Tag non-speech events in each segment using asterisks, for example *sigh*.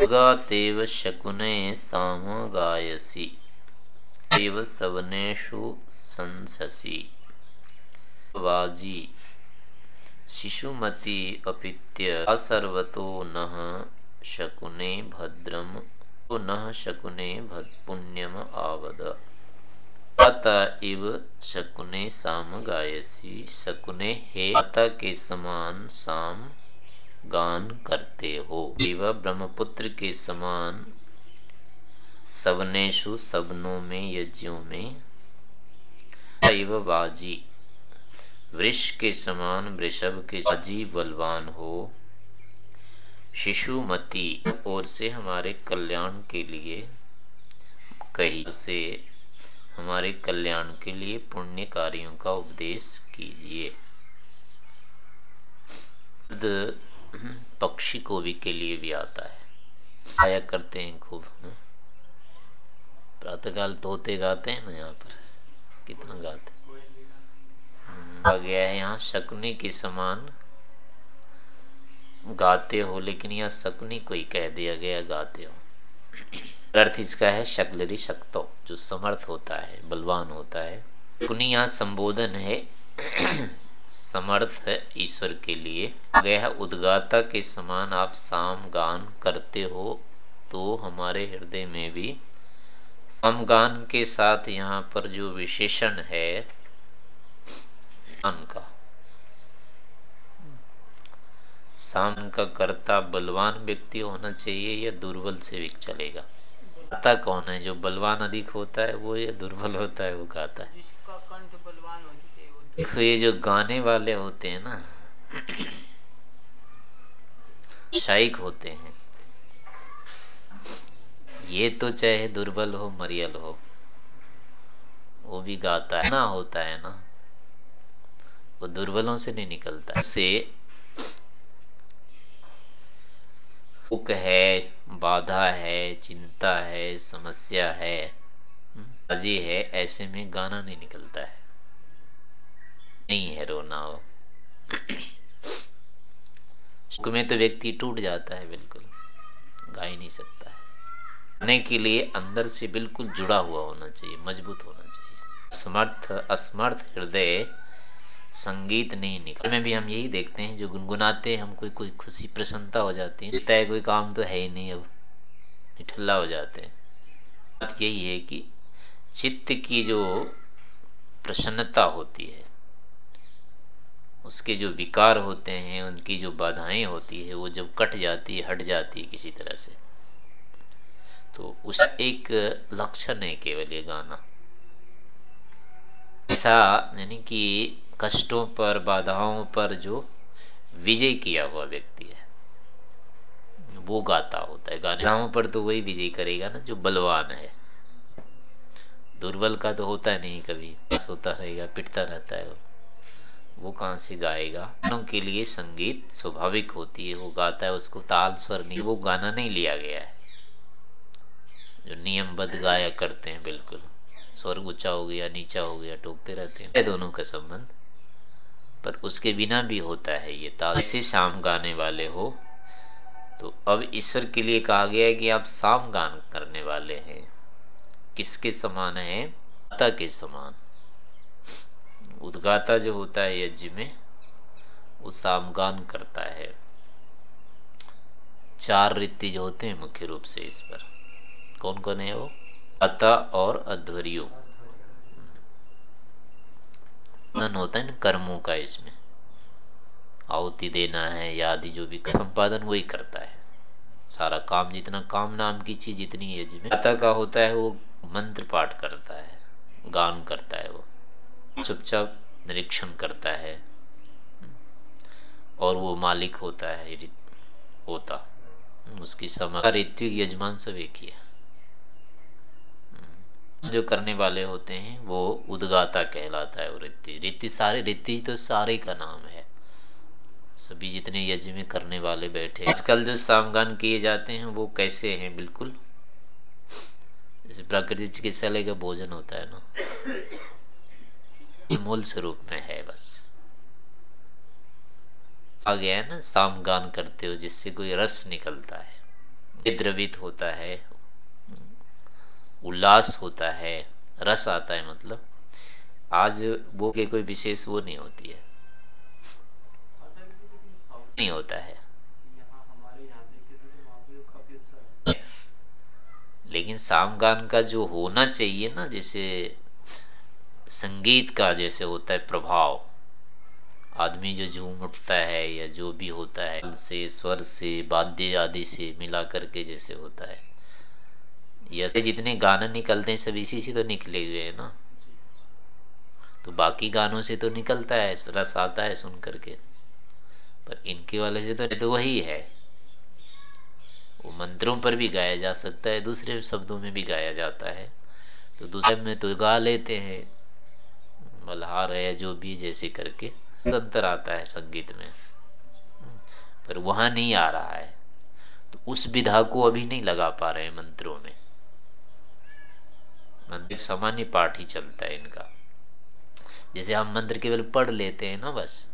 गातेव शकुने साम गायसी। एव सवनेषु संससी। वाजी। शिशुमती अपित्य असर्वतो नः शकुने भद्रम। तो न शकुने पुण्यम आवद। अत इव शकुने साम गायसी शकुने हे अतः के समान साम गान करते हो। एव ब्रह्मपुत्र के समान सबनेशु सबनों में, यज्ञों में एव बाजी वृक्ष के समान, वृषभ के अजी बलवान हो। शिशुमती ओर से हमारे कल्याण के लिए कही। से हमारे कल्याण के लिए पुण्य कार्यों का उपदेश कीजिए। पक्षी को भी के लिए भी आता है। आया करते हैं खूब प्रातःकाल तोते गाते हैं ना यहाँ पर? कितना गाते आ गया है यहाँ शकुनी के समान। गाते हो, लेकिन यह शकुनी कोई कह दिया गया, गाते हो। *clears throat* अर्थ इसका है शकलरी शक्तो, जो समर्थ होता है, बलवान होता है। कुनी यहाँ संबोधन है। *clears throat* समर्थ है ईश्वर के लिए। गया है उद्गाता के समान आप साम गान करते हो तो हमारे हृदय में भी। समगान के साथ यहाँ पर जो विशेषण है का। साम का कर्ता बलवान व्यक्ति होना चाहिए या दुर्बल से भी चलेगा? गाता कौन है? जो बलवान अधिक होता है, वो या दुर्बल होता है, वो गाता है देखो ये जो गाने वाले होते हैं ना, शाइक होते हैं। ये तो चाहे दुर्बल हो, मरियल हो, वो भी गाता है। ना होता है ना, वो दुर्बलों से नहीं निकलता। से दुख है, बाधा है, चिंता है, समस्या है अजी है, ऐसे में गाना नहीं निकलता है। नहीं है रोना हो में तो व्यक्ति टूट जाता है बिल्कुल, गा ही नहीं सकता है। गाने के लिए अंदर से बिल्कुल जुड़ा हुआ होना चाहिए, मज़बूत होना चाहिए। समर्थ, असमर्थ हृदय संगीत नहीं निकल में भी हम यही देखते हैं, जो गुनगुनाते हैं, हमको कोई कोई खुशी, प्रसन्नता हो जाती है। है कोई काम तो है ही नहीं अब ठल्ला हो जाते हैं। बात यही है कि चित्त की जो प्रसन्नता होती है उसके जो विकार होते हैं, उनकी जो बाधाएँ होती है, वो जब कट जाती है, हट जाती है किसी तरह से तो उस एक लक्षण है केवल ये गाना। ऐसा यानी कि कष्टों पर, बाधाओं पर जो विजय किया हुआ व्यक्ति है, वो गाता होता है। गाने पर तो वही विजय करेगा ना, जो बलवान है। दुर्बल का तो होता नहीं कभी, बस होता रहेगा, पिटता रहता है वो। कहाँ से गाएगा? के लिए संगीत स्वाभाविक होती है, वो गाता है, उसको ताल स्वर नहीं, वो गाना नहीं लिया गया है। जो नियमबद्ध गाया करते हैं, बिल्कुल। स्वर ऊँचा हो गया, नीचा हो गया, टोकते रहते हैं। दोनों का संबंध। पर उसके बिना भी होता है ये ताल। से शाम गाने वाले हो। तो अब ईश्वर के लिए कहा गया है कि आप शाम गान करने वाले हैं। किसके समान है? गाता के समान। उद्गाता जो होता है यज्ञ में, वो सामगान करता है। चार रीति जो होते हैं मुख्य रूप से इस पर। कौन कौन है वो? अता और अध्वर्यो। होता है ना, कर्मों का इसमें। आहुति देना है या आदि जो भी संपादन, वही करता है। सारा काम जितना काम नाम की चीज़, जितनी है जिसमें का होता है वो मंत्र पाठ करता है, गान करता है वो। चुपचाप निरीक्षण करता है। और वो मालिक होता है होता। उसकी ऋत्विक यजमान सब एक ही है। जो करने वाले होते हैं, वो उदगाता कहलाता है ऋत्ति ऋत्ति सारे ऋत्ति तो सारे का नाम है। सभी जितने यज्ञ में करने वाले बैठे आजकल जो सामगान किए जाते हैं, वो कैसे हैं? बिल्कुल। जैसे प्राकृतिक चिकित्सालय का भोजन होता है ना। मूल स्वरूप में है बस। आ गया ना, सामगान करते हो जिससे कोई रस निकलता है, द्रवित होता है, उल्लास होता है, रस आता है मतलब। आज वो के कोई विशेष वो नहीं होती है। नहीं होता है। लेकिन सामगान का जो होना चाहिए ना, जैसे संगीत का जैसे होता है प्रभाव। आदमी जो झूम उठता है या जो भी होता है से स्वर से वाद्य आदि से मिला करके जैसे होता है। ये जितने गाने निकलते हैं सब इसी से तो निकले हुए हैं ना? तो बाकी गानों से तो निकलता है रस आता है सुन करके। पर इनके वाले से तो, तो वही है। वो मंत्रों पर भी गाया जा सकता है दूसरे शब्दों में भी गाया जाता है। तो दूसरे में तो गा लेते हैं। मल्हार है जो भी जैसे करके अंतर आता है संगीत में। पर वहाँ नहीं आ रहा है। तो उस विधा को अभी नहीं लगा पा रहे मंत्रों में। मंत्र सामान्य पाठ ही चलता है इनका। जैसे हम मंत्र केवल पढ़ लेते हैं ना बस।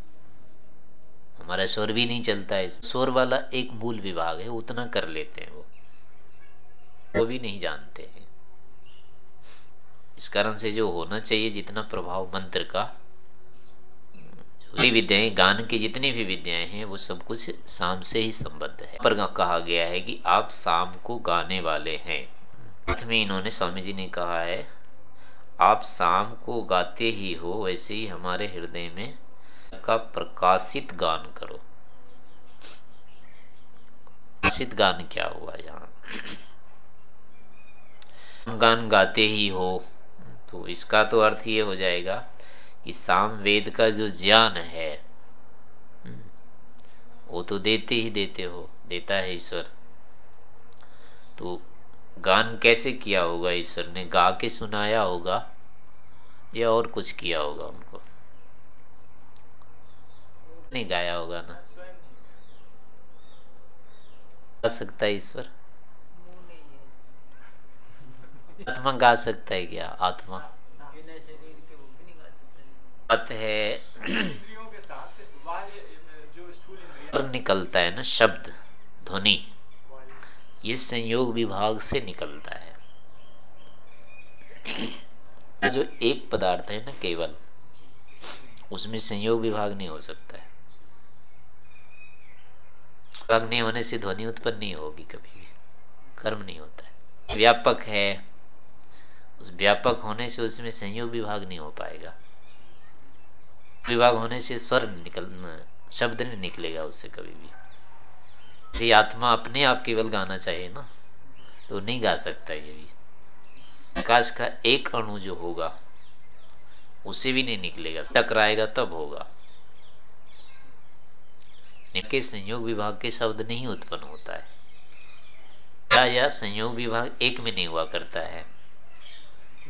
हमारा स्वर भी नहीं चलता है। स्वर वाला एक मूल विभाग है उतना कर लेते हैं वो। वो भी नहीं जानते हैं। इस कारण से जो होना चाहिए, जितना प्रभाव मंत्र का विद्याएँ गान की जितनी भी विद्याएँ हैं, वो सब कुछ शाम से ही संबद्ध है। पर कहा गया है कि आप शाम को गाने वाले हैं। में इन्होंने स्वामी जी ने कहा है, आप शाम को गाते ही हो, वैसे ही हमारे हृदय में का प्रकाशित गान करो। प्रकाशित गान क्या हुआ यहाँ? गान गाते ही हो तो इसका तो अर्थ ये हो जाएगा कि साम वेद का जो ज्ञान है वो तो देते ही देते हो देता है ईश्वर। तो गान कैसे किया होगा ईश्वर ने? गा के सुनाया होगा या और कुछ किया होगा उनको? नहीं गाया होगा ना। गा सकता है ईश्वर? आत्मा गा सकता है क्या? आत्मा। है निकलता है ना, शब्द, ध्वनि। ये संयोग विभाग से निकलता है। जो एक पदार्थ है ना, केवल, उसमें संयोग विभाग नहीं हो सकता है। नहीं होने से ध्वनि उत्पन्न नहीं होगी कभी भी। कर्म नहीं होता है। व्यापक है। उस व्यापक होने से उसमें संयोग विभाग नहीं हो पाएगा। विभाग होने से स्वर निकल, शब्द नहीं निकलेगा उससे कभी भी। ये आत्मा अपने आप केवल गाना चाहिए ना तो नहीं गा सकता ये भी। आकाश का एक अणु जो होगा, उसे भी नहीं निकलेगा। टकराएगा तब होगा। के संयोग विभाग के शब्द नहीं उत्पन्न होता है। या संयोग विभाग एक में नहीं हुआ करता है।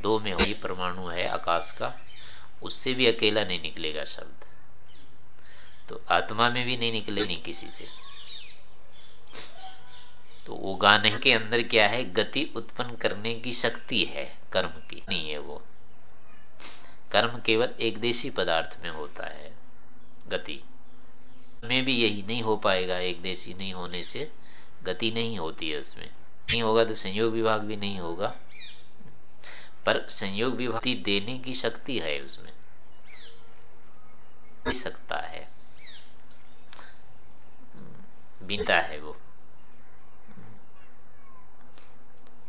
दो में वही परमाणु है आकाश का, उससे भी अकेला नहीं निकलेगा शब्द। तो आत्मा में भी नहीं निकले नहीं किसी से। तो वो गाने के अंदर क्या है? गति उत्पन्न करने की शक्ति है, कर्म की। नहीं है वो। कर्म केवल एक देशी पदार्थ में होता है, गति। में भी यही नहीं हो पाएगा, एक देशी नहीं होने से। गति नहीं होती है उसमें। नहीं होगा तो संयोग विभाग भी नहीं होगा। पर संयोग विभाग देने की शक्ति है उसमें। सकता है। बिनता है वो।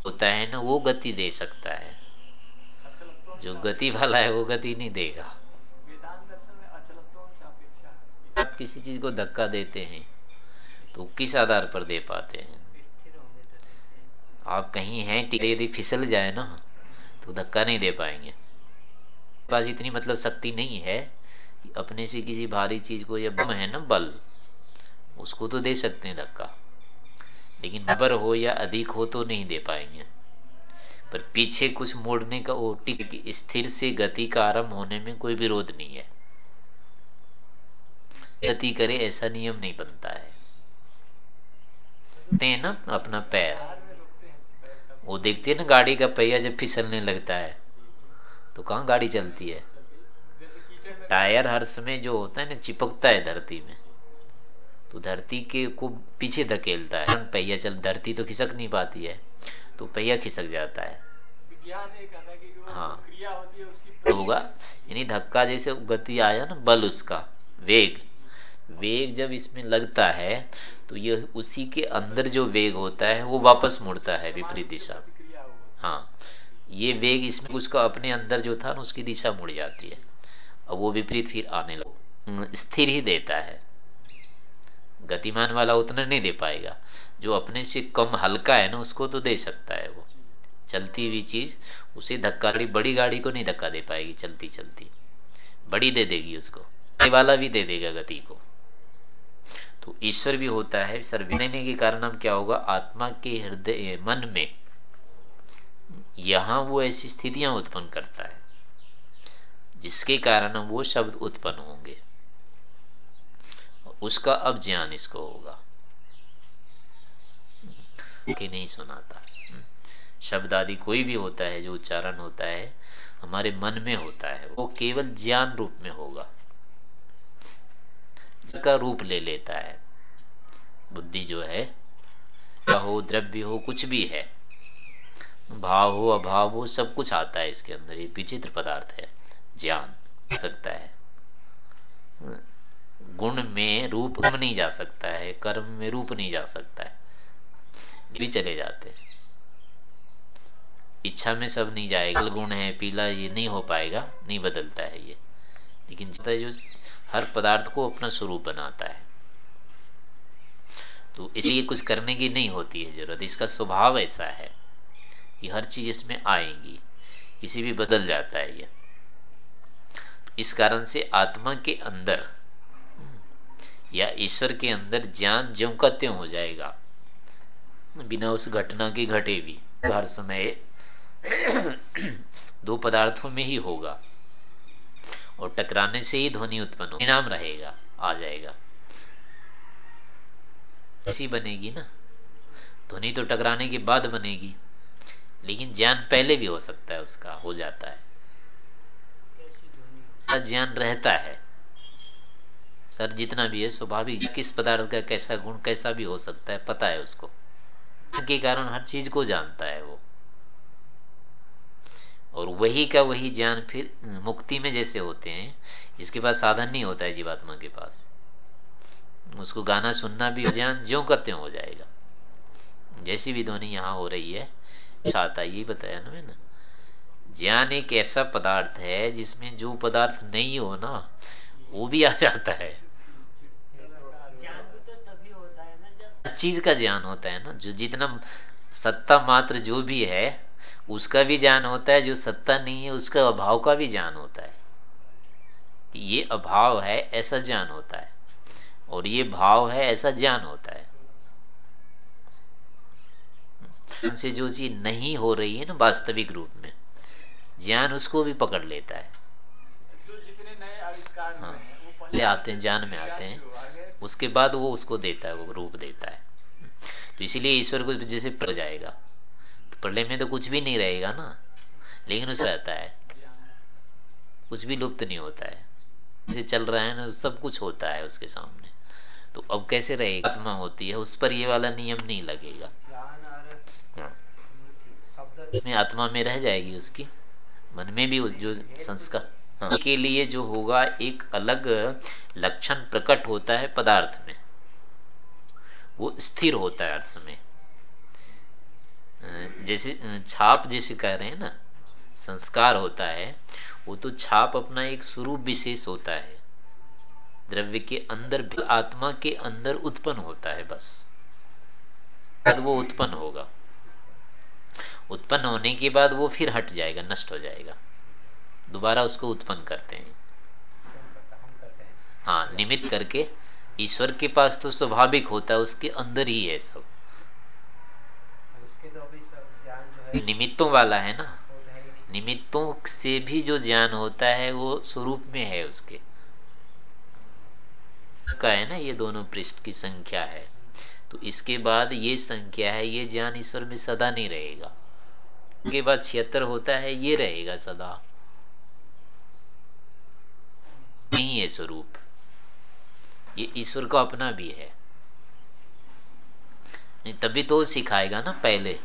होता है ना, वो गति दे सकता है। जो गति वाला है, वो गति नहीं देगा। आप किसी चीज़ को धक्का देते हैं तो किस आधार पर दे पाते हैं? आप कहीं हैं यदि फिसल जाए ना तो धक्का नहीं दे पाएँगे। पास इतनी मतलब शक्ति नहीं है कि अपने से किसी भारी चीज़ को या बम है ना बल उसको तो दे सकते हैं धक्का। लेकिन नबर हो या अधिक हो तो नहीं दे पाएँगे। पर पीछे कुछ मोड़ने का वो टिक स्थिर से गति का आरंभ होने में कोई विरोध नहीं है। गति करे ऐसा नियम नहीं बनता है। ना अपना पैर। वो देखते है ना गाड़ी का पहिया जब फिसलने लगता है तो कहाँ गाड़ी चलती है? टायर हर समय जो होता है ना, चिपकता है धरती में। तो धरती के को पीछे धकेलता है। पहिया चल, धरती तो खिसक नहीं पाती है तो पहिया खिसक जाता है। हाँ। उसकी होगा, यानी धक्का जैसे गति आया ना, बल उसका, वेग। वेग जब इसमें लगता है तो यह उसी के अंदर जो वेग होता है, वो वापस मुड़ता है विपरीत दिशा। हाँ ये वेग इसमें, उसका अपने अंदर जो था ना, उसकी दिशा मुड़ जाती है। अब वो विपरीत फिर आने लग स्थिर ही देता है। गतिमान वाला उतना नहीं दे पाएगा। जो अपने से कम हल्का है ना, उसको तो दे सकता है वो। चलती हुई चीज़, उसे धक्का गाड़ी, बड़ी गाड़ी को नहीं धक्का दे पाएगी चलती चलती बड़ी दे देगी उसको। वाला भी दे देगा गति को। तो ईश्वर भी होता है, सर देने के कारण हम क्या होगा? आत्मा के हृदय मन में यहाँ वो ऐसी स्थितियाँ उत्पन्न करता है, जिसके कारण वो शब्द उत्पन्न होंगे। उसका अब ज्ञान इसको होगा। कि नहीं सुनाता। शब्द आदि कोई भी होता है, जो उच्चारण होता है, हमारे मन में होता है, वो केवल ज्ञान रूप में होगा। का रूप ले लेता है। बुद्धि जो है हो, द्रव्य हो, कुछ भी है। भाव हो, अभाव हो, सब कुछ आता है इसके अंदर। ये विचित्र पदार्थ है, ज्ञान सकता है। गुण में रूप नहीं जा सकता है, कर्म में रूप नहीं जा सकता है। भी चले जाते इच्छा में सब नहीं जाएगा, गुण है, पीला, ये नहीं हो पाएगा, नहीं बदलता है ये। लेकिन जो हर पदार्थ को अपना स्वरूप बनाता है। तो इसलिए कुछ करने की नहीं होती है ज़रूरत। इसका स्वभाव ऐसा है कि हर चीज़ इसमें आएगी। किसी भी बदल जाता है ये। इस कारण से आत्मा के अंदर या ईश्वर के अंदर ज्ञान ज्यो का त्यों हो जाएगा। बिना उस घटना के घटे भी। हर समय *clears throat* दो पदार्थों में ही होगा। और टकराने से ही ध्वनि उत्पन्न हो इनाम रहेगा, आ जाएगा। ऐसी बनेगी ना। ध्वनि तो टकराने के बाद बनेगी, लेकिन ज्ञान पहले भी हो सकता है, उसका हो जाता है। ज्ञान रहता है, सर जितना भी है, स्वाभाविक किस पदार्थ का कैसा गुण, कैसा भी हो सकता है, पता है उसको। के कारण हर चीज़ को जानता है वो। और वही का वही ज्ञान फिर मुक्ति में जैसे होते हैं इसके पास साधन नहीं होता है जीवात्मा के पास। उसको गाना सुनना भी ज्ञान ज्यो करते हो जाएगा। जैसी भी ध्वनि यहाँ हो रही है छाता यही बताया ना मैंने। ज्ञान एक ऐसा पदार्थ है जिसमें जो पदार्थ नहीं हो ना वो भी आ जाता है। हर चीज़ का ज्ञान होता है ना जो जितना सत्ता मात्र जो भी है उसका भी ज्ञान होता है जो सत्ता नहीं है उसका अभाव का भी ज्ञान होता है। ये अभाव है ऐसा ज्ञान होता है। और ये भाव है ऐसा ज्ञान होता है। से जो चीज़ नहीं हो रही है ना वास्तविक रूप में ज्ञान उसको भी पकड़ लेता है। जो जितने नए आविष्कार हाँ, पहले आते हैं ज्ञान में आते हैं। उसके बाद वो उसको देता है वो रूप देता है। तो इसीलिए ईश्वर को जैसे पड़ जाएगा। प्रलय में तो कुछ भी नहीं रहेगा ना। लेकिन उसे रहता है। कुछ भी लुप्त नहीं होता है। जैसे चल रहा है ना सब कुछ होता है उसके सामने। तो अब कैसे रहेगा? आत्मा होती है उस पर ये वाला नियम नहीं लगेगा। हाँ। इसमें आत्मा में रह जाएगी उसकी। मन में भी जो संस्कार हाँ, के लिए जो होगा एक अलग लक्षण प्रकट होता है पदार्थ में। वो स्थिर होता है अर्थ में। जैसे छाप जैसे कह रहे हैं ना, संस्कार होता है, वो तो छाप अपना एक स्वरूप विशेष होता है। द्रव्य के अंदर आत्मा के अंदर उत्पन्न होता है बस। तब वो उत्पन्न होगा। उत्पन्न होने के बाद वो फिर हट जाएगा, नष्ट हो जाएगा। दोबारा उसको उत्पन्न करते हैं। हाँ निमित्त करके, ईश्वर के पास तो स्वाभाविक होता है, उसके अंदर ही है सब। तो निमित्तों वाला है ना? तो निमित्तों से भी जो ज्ञान होता है वो स्वरूप में है उसके। का है ना ये दोनों पृष्ठ की संख्या है। तो इसके बाद ये संख्या है ये ज्ञान ईश्वर में सदा नहीं रहेगा। के बाद छिहत्तर होता है ये रहेगा सदा। नहीं है स्वरूप। ये ईश्वर का अपना भी है। नहीं, तभी तो सिखाएगा ना पहले।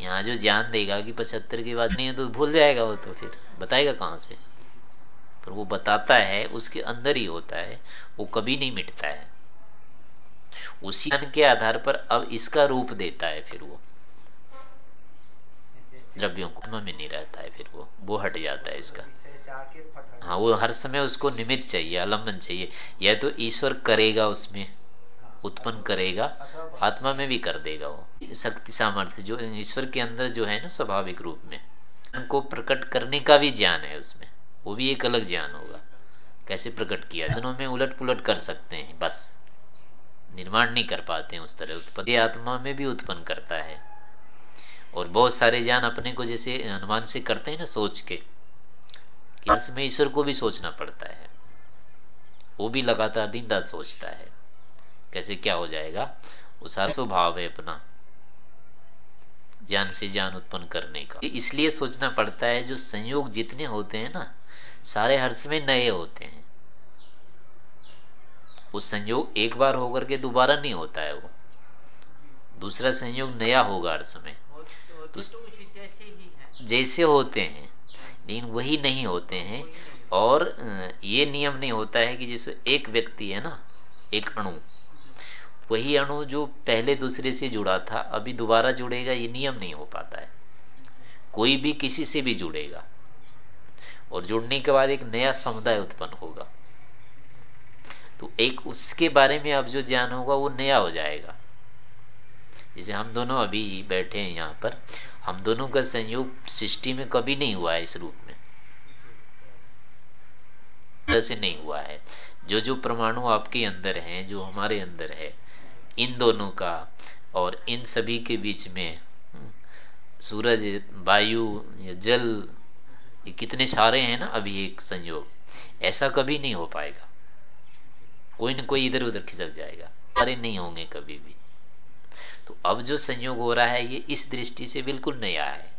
यहाँ जो ज्ञान देगा कि पचहत्तर की बात नहीं है तो भूल जाएगा वो तो फिर। बताएगा कहाँ से? पर वो बताता है, उसके अंदर ही होता है, वो कभी नहीं मिटता है। उसी ज्ञान के आधार पर अब इसका रूप देता है फिर वो। द्रव्यों को में नहीं रहता है फिर वो वो हट जाता है इसका। हाँ वो हर समय उसको निमित्त चाहिए अलम्बन चाहिए। यह तो ईश्वर करेगा उसमें। उत्पन्न करेगा, आत्मा में भी कर देगा वो। शक्ति सामर्थ्य जो ईश्वर के अंदर जो है ना स्वाभाविक रूप में, उनको प्रकट करने का भी ज्ञान है उसमें। वो भी एक अलग ज्ञान होगा। कैसे प्रकट किया? दिनों में उलट पुलट कर सकते हैं, बस। निर्माण नहीं कर पाते हैं उस तरह उत्पत्ति आत्मा में भी उत्पन्न करता है। और बहुत सारे ज्ञान अपने को जैसे अनुमान से करते हैं ना सोच के अर्थ में ईश्वर को भी सोचना पड़ता है। वो भी लगातार दिन रात सोचता है। कैसे क्या हो जाएगा? सारा स्वभाव है अपना। ज्ञान से ज्ञान उत्पन्न करने का। इसलिए सोचना पड़ता है जो संयोग जितने होते हैं ना सारे हर्ष में नए होते हैं। वो संयोग एक बार होकर के दोबारा नहीं होता है वो। दूसरा संयोग नया होगा हर समय। तो जैसे होते हैं लेकिन वही नहीं होते हैं। और ये नियम नहीं होता है कि जैसे एक व्यक्ति है ना एक अणु वही अणु जो पहले दूसरे से जुड़ा था, अभी दोबारा जुड़ेगा, ये नियम नहीं हो पाता है। कोई भी किसी से भी जुड़ेगा। और जुड़ने के बाद एक नया समुदाय उत्पन्न होगा। तो एक उसके बारे में अब जो ज्ञान होगा, वो नया हो जाएगा। जैसे हम दोनों अभी बैठे हैं यहाँ पर, हम दोनों का संयोग सृष्टि में कभी नहीं हुआ है इस रूप में। से नहीं हुआ है। जो जो परमाणु आपके अंदर हैं, जो हमारे अंदर है इन दोनों का और इन सभी के बीच में हम्म, सूरज वायु या जल ये कितने सारे हैं ना अभी एक संयोग। ऐसा कभी नहीं हो पाएगा। कोई न कोई इधर उधर खिसक जाएगा। अरे नहीं होंगे कभी भी। तो अब जो संयोग हो रहा है ये इस दृष्टि से बिल्कुल नया है।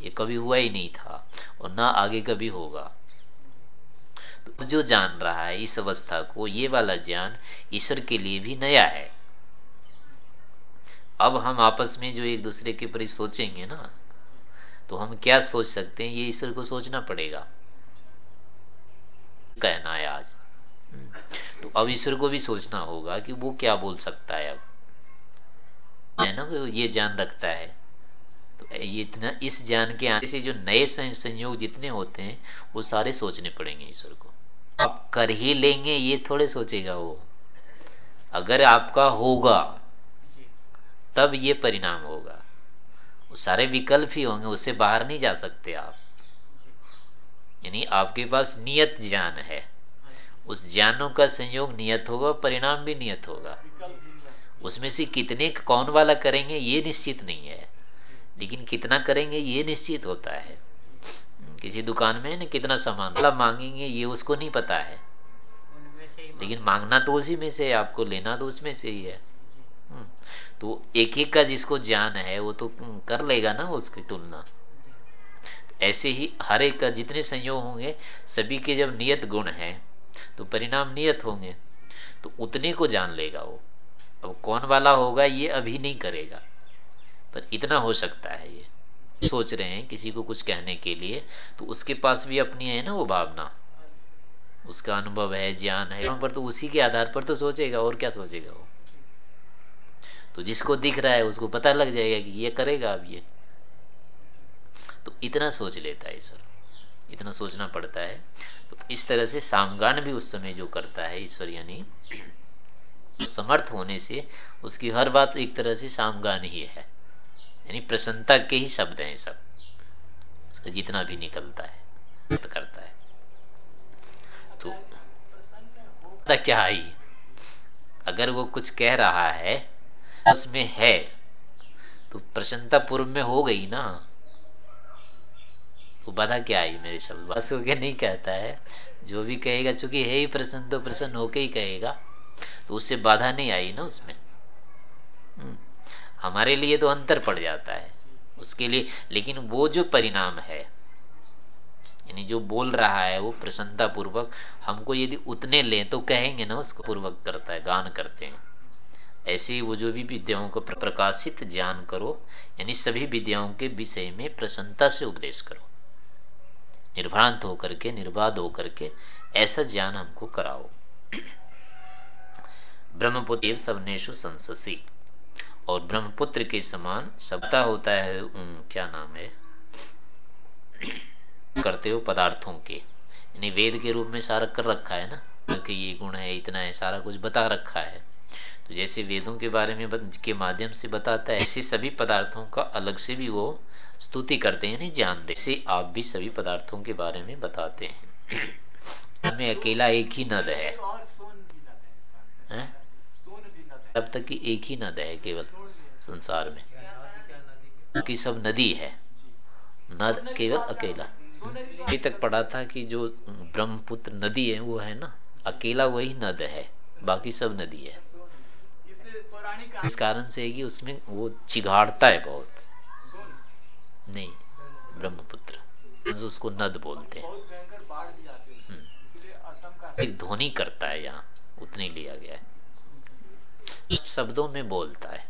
ये कभी हुआ ही नहीं था और ना आगे कभी होगा। तो जो जान रहा है इस अवस्था को ये वाला ज्ञान ईश्वर के लिए भी नया है। अब हम आपस में जो एक दूसरे के प्रति सोचेंगे ना तो हम क्या सोच सकते हैं? ये ईश्वर को सोचना पड़ेगा। कहना है आज। तो अब ईश्वर को भी सोचना होगा कि वो क्या बोल सकता है अब। है ना, वो ये ज्ञान रखता है। तो ये इतना, इस ज्ञान के आने से जो नए संयोग जितने होते हैं, वो सारे सोचने पड़ेंगे ईश्वर को। आप कर ही लेंगे, ये थोड़े सोचेगा वो। अगर आपका होगा तब ये परिणाम होगा। वो सारे विकल्प ही होंगे, उससे बाहर नहीं जा सकते आप। यानी आपके पास नियत ज्ञान है। उस ज्ञानों का संयोग नियत होगा परिणाम भी नियत होगा। उसमें से कितने कौन वाला करेंगे, ये निश्चित नहीं है। लेकिन कितना करेंगे, ये निश्चित होता है। किसी दुकान में ना कितना सामान मांगेंगे, ये उसको नहीं पता है। लेकिन मांगना तो उसी में से आपको लेना तो उसमें से ही है। तो एक एक का जिसको ज्ञान है, वो तो कर लेगा ना उसकी तुलना। ऐसे ही हर एक का जितने संयोग होंगे, सभी के जब नियत गुण है तो परिणाम नियत होंगे तो उतने को जान लेगा वो। अब कौन वाला होगा, ये अभी नहीं करेगा। पर इतना हो सकता है ये। सोच रहे हैं किसी को कुछ कहने के लिए तो उसके पास भी अपनी है ना वो भावना। उसका अनुभव है, ज्ञान है पर तो उसी के आधार पर तो सोचेगा, और क्या सोचेगा वो? तो जिसको दिख रहा है उसको पता लग जाएगा कि ये करेगा अब ये। तो इतना सोच लेता है ईश्वर। इतना सोचना पड़ता है। तो इस तरह से सामगान भी उस समय जो करता है ईश्वर, यानी समर्थ होने से उसकी हर बात एक तरह से सामगान ही है। यानी प्रसन्नता के ही शब्द हैं सब। उसका जितना भी निकलता है करता है। तो क्या आई अगर वो कुछ कह रहा है उसमें है। तो प्रसन्नता पूर्व में हो गई ना। तो बाधा क्या आई मेरे शब्द बस हो नहीं कहता है। जो भी कहेगा, चूँकि है ही प्रसन्न तो प्रसन्न होके ही कहेगा। तो उससे बाधा नहीं आई ना उसमें। हम्म। हमारे लिए तो अंतर पड़ जाता है। उसके लिए, लेकिन वो जो परिणाम है, यानी जो बोल रहा है, वो प्रसन्नता पूर्वक हमको यदि उतने लें तो कहेंगे ना उसको पूर्वक करता है, गान करते हैं। ऐसे वो जो भी विद्याओं को प्रकाशित ज्ञान करो, यानी सभी विद्याओं के विषय में प्रसन्नता से उपदेश करो। निर्भ्रांत होकर के, निर्बाध होकर के ऐसा ज्ञान हमको कराओ। ब्रह्मपुत्र सबनेशु संससी। और ब्रह्मपुत्र के समान सबता होता है क्या नाम है? करते हो पदार्थों के। यानी वेद के रूप में सारा कर रखा है ना? कि ये गुण है, इतना है, सारा कुछ बता रखा है। तो जैसे वेदों के बारे में के माध्यम से बताता है, ऐसे सभी पदार्थों का अलग से भी वो स्तुति करते हैं जानते ऐसे आप भी सभी पदार्थों के बारे में बताते हैं। में अकेला एक ही नद है? तब तक कि एक ही नद है केवल संसार में। बाकी सब नदी है। नद केवल अकेला। अभी तक पढ़ा था कि जो ब्रह्मपुत्र नदी है, वो है ना? अकेला वही नद है। बाकी सब नदी है। इस कारण से कि उसमें वो चिघाड़ता है बहुत। नहीं ब्रह्मपुत्र उसको नद बोलते हैं। हम्म। एक ध्वनि करता है यहाँ उतने लिया गया है। शब्दों में बोलता है।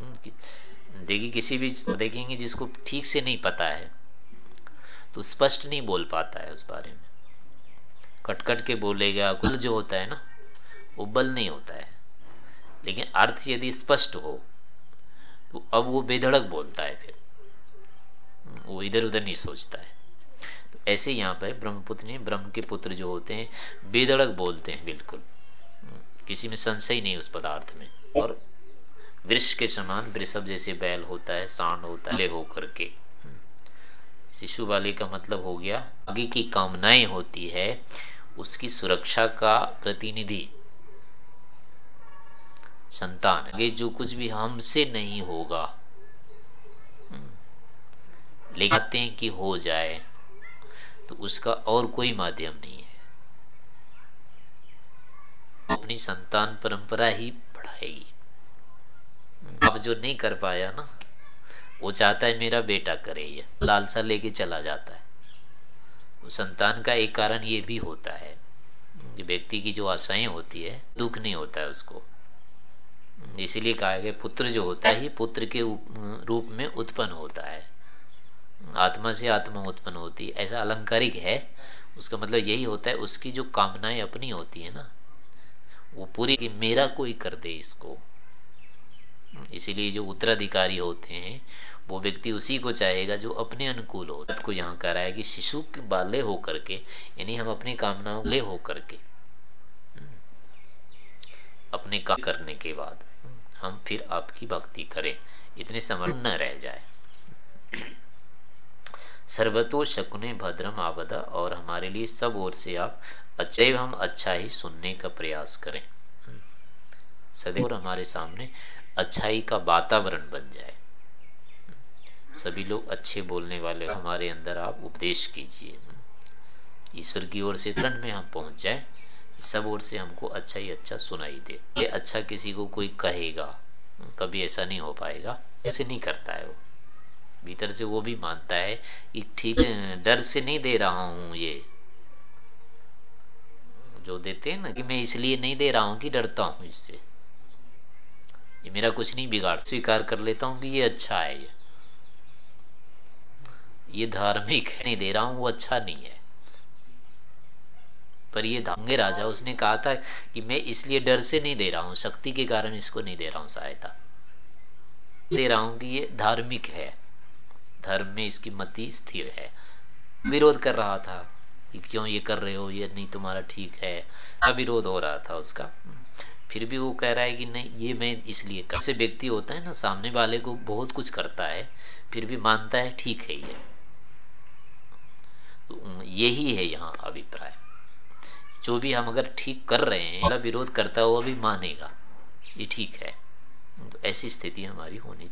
हम्म, देखिए किसी भी देखेंगे जिसको ठीक से नहीं पता है तो स्पष्ट नहीं बोल पाता है उस बारे में। कटकट के बोलेगा कुल जो होता है ना वो बल नहीं होता है। लेकिन अर्थ यदि स्पष्ट हो तो अब वो बेधड़क बोलता है फिर। वो इधर उधर नहीं सोचता है। तो ऐसे यहाँ पर ब्रह्मपुत्र ने ब्रह्म के पुत्र जो होते हैं, बेधड़क बोलते हैं बिल्कुल। किसी में संशय नहीं उस पदार्थ में। और वृक्ष के समान वृषभ जैसे बैल होता है, सांड होता है हो करके शिशु वाले का मतलब हो गया, आगे की कामनाएँ होती है, उसकी सुरक्षा का प्रतिनिधि। संतान। आगे जो कुछ भी हमसे नहीं होगा। हम्म। लेकिन हैं कि हो जाए तो उसका और कोई माध्यम नहीं है। अपनी संतान परंपरा ही बढ़ाएगी अब जो नहीं कर पाया ना, वो चाहता है मेरा बेटा करे, ये लालसा लेके चला जाता है। संतान का एक कारण ये भी होता है, कि व्यक्ति की जो आशाएँ होती है, दुख नहीं होता है उसको। इसीलिए कहा गया पुत्र जो होता है पुत्र के रूप में उत्पन्न होता है। आत्मा से आत्मा उत्पन्न होती है। ऐसा अलंकारिक है उसका मतलब यही होता है उसकी जो कामनाएँ अपनी होती है ना वो पूरी कि मेरा कोई कर दे इसको। इसीलिए जो उत्तराधिकारी होते हैं वो व्यक्ति उसी को चाहेगा जो अपने अनुकूल हो। को यहाँ कह रहा है कि शिशु के बाले हो करके यानी हम अपनी कामनाओं ले हो करके अपने काम करने के बाद। हम फिर आपकी भक्ति करें। इतने समर्थ न रह जाए। सर्वतो शकुने भद्रम आवदा और हमारे लिए सब ओर से आप अच्छे हम अच्छा ही सुनने का प्रयास करें। सदैव हमारे सामने अच्छाई का वातावरण बन जाए। सभी लोग अच्छे बोलने वाले हमारे अंदर आप उपदेश कीजिए। ईश्वर की ओर से तुरंत में हम पहुँच जाए। सब ओर से हमको अच्छा ही अच्छा सुनाई दे। ये अच्छा किसी को कोई कहेगा, कभी ऐसा नहीं हो पाएगा, ऐसे नहीं करता है वो। भीतर से वो भी मानता है कि ठीक डर से नहीं दे रहा हूँ ये। जो देते हैं ना कि मैं इसलिए नहीं दे रहा हूँ कि डरता हूँ इससे। ये मेरा कुछ नहीं बिगाड़, स्वीकार कर लेता हूँ कि ये अच्छा है ये। ये धार्मिक है, नहीं दे रहा हूँ, वो अच्छा नहीं है। पर ये धांगे राजा, उसने कहा था कि मैं इसलिए डर से नहीं दे रहा हूँ, शक्ति के कारण इसको नहीं दे रहा हूँ सहायता। दे रहा हूँ कि ये धार्मिक है, धर्म में इसकी मति स्थिर है। विरोध कर रहा था कि क्यों ये कर रहे हो, ये नहीं तुम्हारा ठीक है। विरोध हो रहा था उसका। फिर भी वो कह रहा है कि नहीं, ये मैं इसलिए कर से व्यक्ति होता है ना, सामने वाले को बहुत कुछ करता है, फिर भी मानता है ठीक है ये। तो यही है यहाँ अभिप्राय। जो भी हम अगर ठीक कर रहे हैं विरोध करता हुआ भी मानेगा। ये ठीक है। तो ऐसी स्थिति हमारी होनी चाहिए।